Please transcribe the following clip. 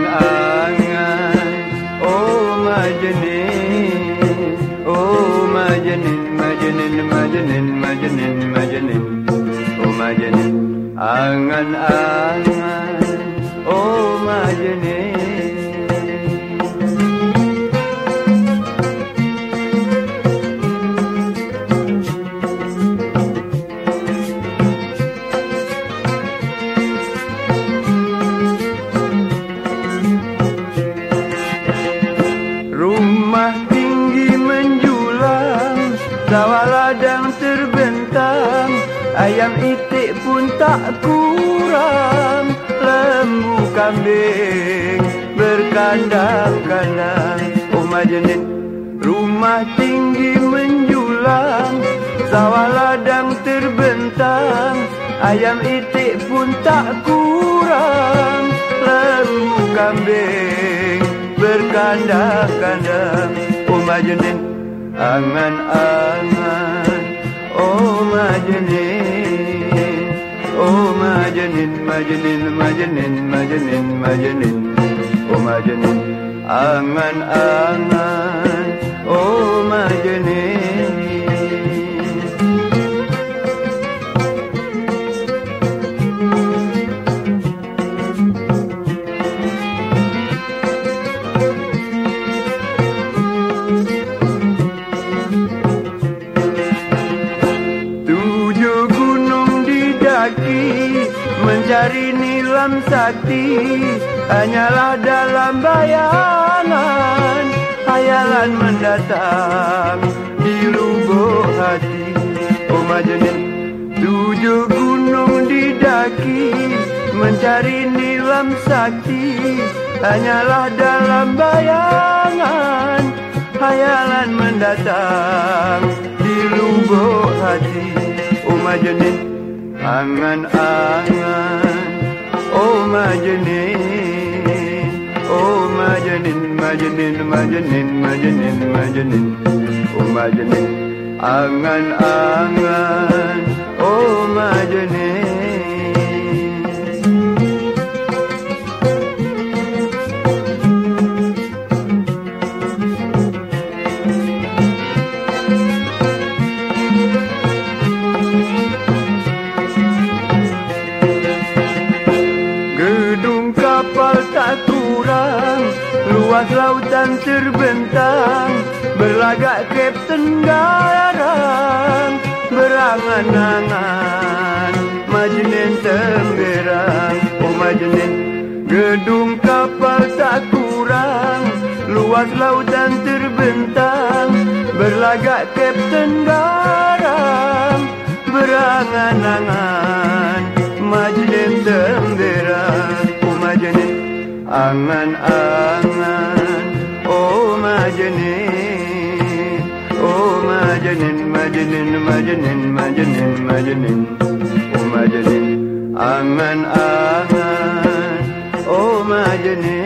Angan, Oh Majnun Oh Majnun Majnun Majnun Majnun Majnun Oh Majnun Angan-angan Oh Majnun Sawah ladang terbentang Ayam itik pun tak kurang. Lembu kambing berkandang-kandang Oh majenin Rumah tinggi menjulang. Sawah ladang terbentang Ayam itik pun tak kurang. Lembu kambing berkandang-kandang Oh majenin Angan-angan Oh majenin Oh majenin Majenin Majenin Majenin Majenin Oh majenin Angan-angan Oh majenin didaki Mencari nilam sakti Hanyalah dalam bayangan. Hayalan mendatang Di lubuk hati. Oh majenin Tujuh gunung didaki Mencari nilam sakti Hanyalah dalam bayangan. Hayalan mendatang Di lubuk hati. Oh majenin Angan-angan Oh majenin Oh majenin Majenin Majenin Majenin Majenin Oh majenin Angan-angan Oh majenin Gedung Luas lautan terbentang Berlagak kapten garang. Berangan-angan Majenen temberang Oh majenen Gedung kapal tak kurang. Luas lautan terbentang Berlagak kapten garang. Berangan-angan Majenen temberang Oh majenen Angan-angan Mecnun, Mecnun, Mecnun, Mecnun, Mecnun O Mecnun, aman aman. O Mecnun